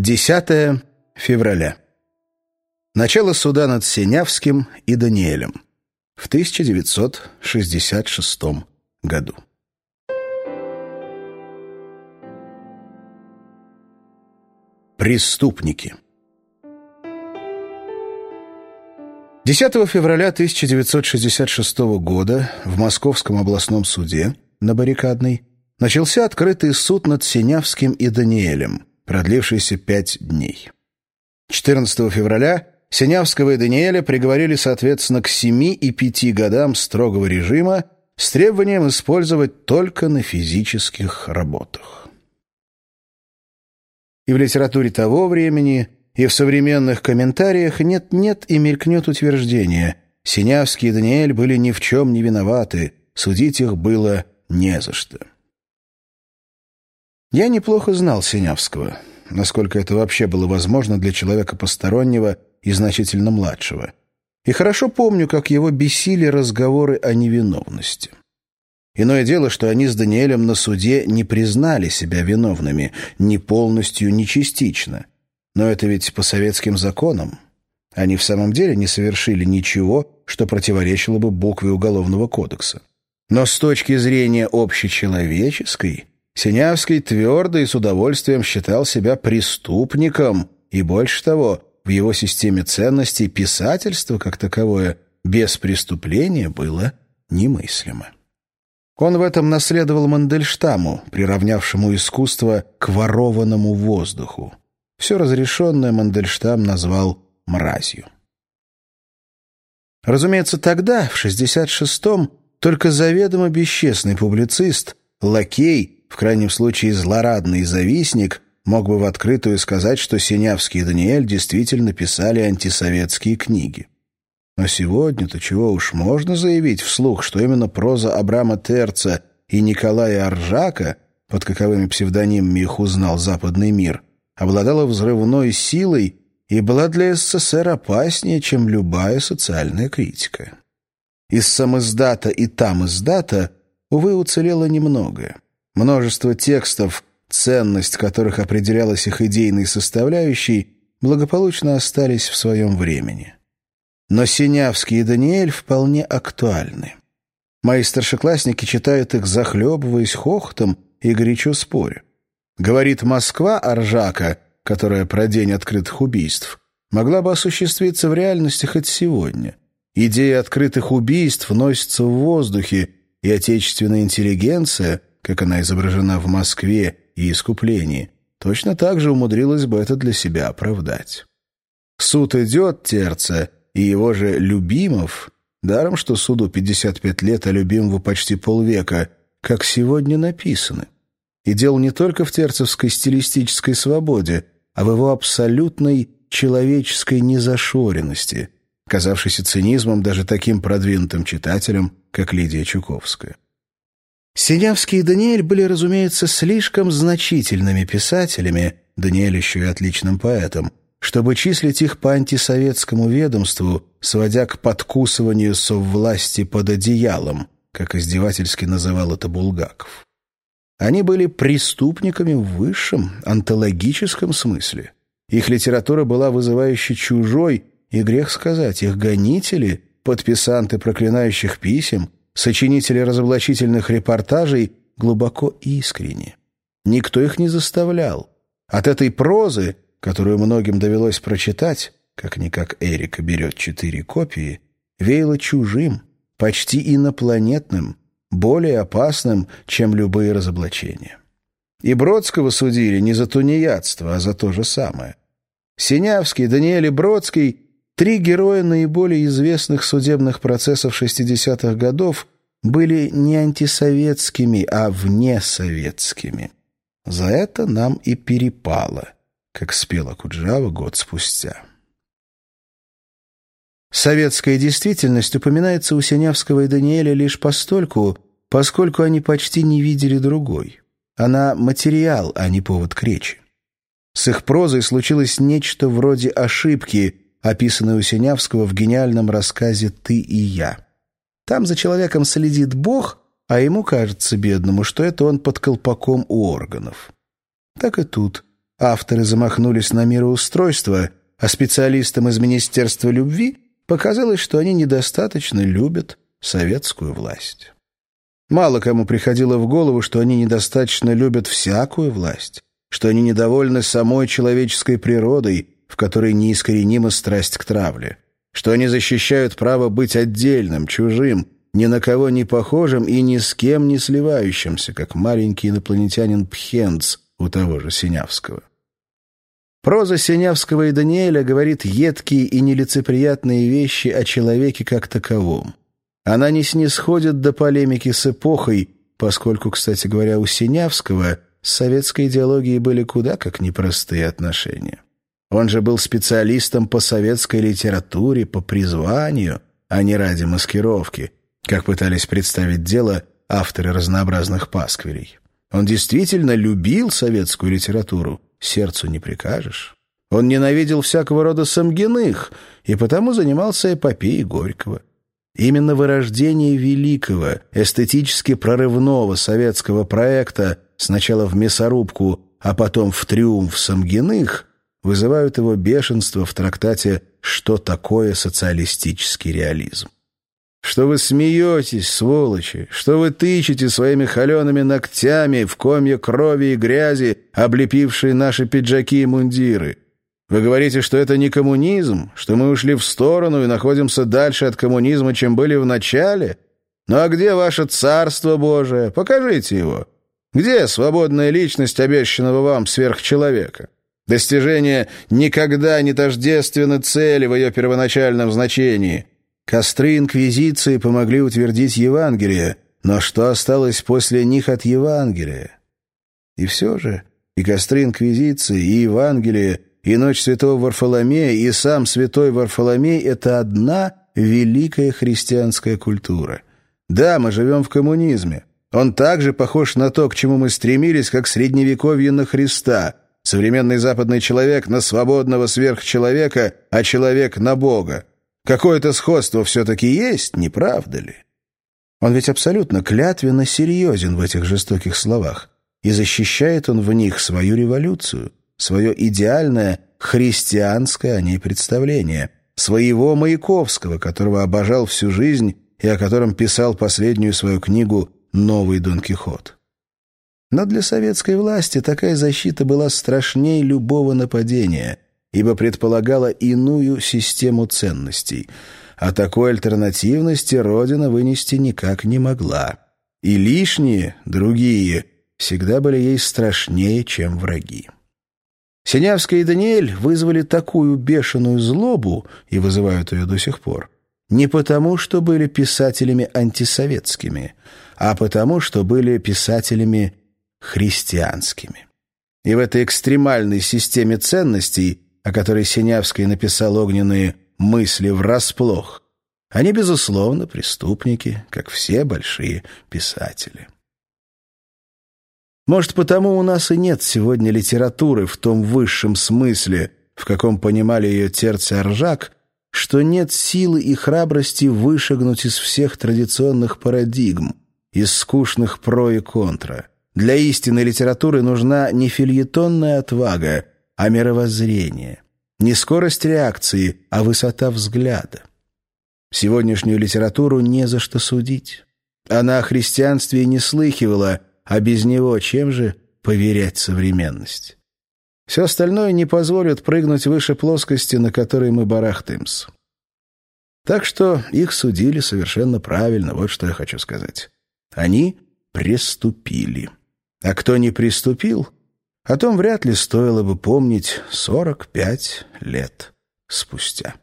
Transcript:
10 февраля. Начало суда над Синявским и Даниэлем в 1966 году. Преступники 10 февраля 1966 года в Московском областном суде на Баррикадной начался открытый суд над Синявским и Даниэлем, продлившийся пять дней. 14 февраля Синявского и Даниэля приговорили, соответственно, к семи и пяти годам строгого режима с требованием использовать только на физических работах. И в литературе того времени, и в современных комментариях нет-нет и мелькнет утверждение «Синявский и Даниэль были ни в чем не виноваты, судить их было не за что». Я неплохо знал Синявского, насколько это вообще было возможно для человека постороннего и значительно младшего. И хорошо помню, как его бесили разговоры о невиновности. Иное дело, что они с Даниэлем на суде не признали себя виновными, ни полностью, ни частично. Но это ведь по советским законам. Они в самом деле не совершили ничего, что противоречило бы букве Уголовного кодекса. Но с точки зрения общечеловеческой Синявский твердо и с удовольствием считал себя преступником, и больше того, в его системе ценностей писательство как таковое без преступления было немыслимо. Он в этом наследовал Мандельштаму, приравнявшему искусство к ворованному воздуху. Все разрешенное Мандельштам назвал «мразью». Разумеется, тогда, в 66-м, только заведомо бесчестный публицист, лакей, в крайнем случае злорадный завистник, мог бы в открытую сказать, что Синявский и Даниэль действительно писали антисоветские книги. Но сегодня-то чего уж можно заявить вслух, что именно проза Абрама Терца и Николая Аржака, под каковыми псевдонимами их узнал западный мир, обладала взрывной силой и была для СССР опаснее, чем любая социальная критика. Из самоиздата и там издата, увы, уцелело немногое. Множество текстов, ценность которых определялась их идейной составляющей, благополучно остались в своем времени. Но Синявский и Даниэль вполне актуальны. Мои старшеклассники читают их, захлебываясь хохотом и горячо споря. Говорит Москва Аржака, которая про день открытых убийств, могла бы осуществиться в реальности хоть сегодня. Идея открытых убийств носится в воздухе, и отечественная интеллигенция — как она изображена в Москве и искуплении, точно так же умудрилась бы это для себя оправдать. Суд идет, Терца, и его же Любимов, даром что суду 55 лет, а Любимову почти полвека, как сегодня написаны. И дело не только в терцевской стилистической свободе, а в его абсолютной человеческой незашоренности, казавшейся цинизмом даже таким продвинутым читателям, как Лидия Чуковская. Синявский и Даниэль были, разумеется, слишком значительными писателями, Даниэль еще и отличным поэтом, чтобы числить их по антисоветскому ведомству, сводя к подкусыванию соввласти под одеялом, как издевательски называл это Булгаков. Они были преступниками в высшем, антологическом смысле. Их литература была вызывающе чужой, и грех сказать, их гонители, подписанты проклинающих писем, сочинители разоблачительных репортажей глубоко искренни. Никто их не заставлял. От этой прозы, которую многим довелось прочитать, как-никак Эрика берет четыре копии, веяло чужим, почти инопланетным, более опасным, чем любые разоблачения. И Бродского судили не за тунеядство, а за то же самое. Синявский, Даниэль и Бродский Три героя наиболее известных судебных процессов 60-х годов были не антисоветскими, а внесоветскими. За это нам и перепало, как спела Куджава год спустя. Советская действительность упоминается у Синявского и Даниэля лишь постольку, поскольку они почти не видели другой. Она материал, а не повод к речи. С их прозой случилось нечто вроде ошибки – описанный у Синявского в гениальном рассказе «Ты и я». Там за человеком следит Бог, а ему кажется, бедному, что это он под колпаком у органов. Так и тут. авторы замахнулись на мироустройство, а специалистам из Министерства любви показалось, что они недостаточно любят советскую власть. Мало кому приходило в голову, что они недостаточно любят всякую власть, что они недовольны самой человеческой природой, в которой неискоренима страсть к травле, что они защищают право быть отдельным, чужим, ни на кого не похожим и ни с кем не сливающимся, как маленький инопланетянин Пхенц у того же Синявского. Проза Синявского и Даниэля говорит едкие и нелицеприятные вещи о человеке как таковом. Она не снисходит до полемики с эпохой, поскольку, кстати говоря, у Синявского с советской идеологией были куда как непростые отношения. Он же был специалистом по советской литературе, по призванию, а не ради маскировки, как пытались представить дело авторы разнообразных пасквилей. Он действительно любил советскую литературу, сердцу не прикажешь. Он ненавидел всякого рода самгиных и потому занимался эпопеей Горького. Именно вырождение великого, эстетически прорывного советского проекта сначала в мясорубку, а потом в триумф Самгиных вызывают его бешенство в трактате «Что такое социалистический реализм?». Что вы смеетесь, сволочи, что вы тычете своими холеными ногтями в комья крови и грязи, облепившие наши пиджаки и мундиры – вы говорите, что это не коммунизм, что мы ушли в сторону и находимся дальше от коммунизма, чем были в начале? Ну а где ваше царство Божие? Покажите его. Где свободная личность обещанного вам сверхчеловека? Достижение никогда не тождественно цели в ее первоначальном значении. Костры Инквизиции помогли утвердить Евангелие, но что осталось после них от Евангелия? И все же и костры Инквизиции, и Евангелие — и ночь святого Варфоломея, и сам святой Варфоломей — это одна великая христианская культура. Да, мы живем в коммунизме. Он также похож на то, к чему мы стремились, как средневековье на Христа. Современный западный человек на свободного сверхчеловека, а человек на Бога. Какое-то сходство все-таки есть, не правда ли? Он ведь абсолютно клятвенно серьезен в этих жестоких словах, и защищает он в них свою революцию свое идеальное христианское о ней представление, своего Маяковского, которого обожал всю жизнь и о котором писал последнюю свою книгу «Новый Дон Кихот». Но для советской власти такая защита была страшнее любого нападения, ибо предполагала иную систему ценностей, а такой альтернативности Родина вынести никак не могла. И лишние, другие, всегда были ей страшнее, чем враги. Синявский и Даниэль вызвали такую бешеную злобу и вызывают ее до сих пор. Не потому, что были писателями антисоветскими, а потому, что были писателями христианскими. И в этой экстремальной системе ценностей, о которой Синявский написал огненные «мысли врасплох», они, безусловно, преступники, как все большие писатели. Может, потому у нас и нет сегодня литературы в том высшем смысле, в каком понимали ее Терций Аржак, что нет силы и храбрости вышагнуть из всех традиционных парадигм, из скучных про и контра. Для истинной литературы нужна не фильетонная отвага, а мировоззрение. Не скорость реакции, а высота взгляда. Сегодняшнюю литературу не за что судить. Она о христианстве не слыхивала, а без него чем же поверять современность? Все остальное не позволит прыгнуть выше плоскости, на которой мы барахтаемся. Так что их судили совершенно правильно, вот что я хочу сказать. Они приступили. А кто не приступил, о том вряд ли стоило бы помнить 45 лет спустя.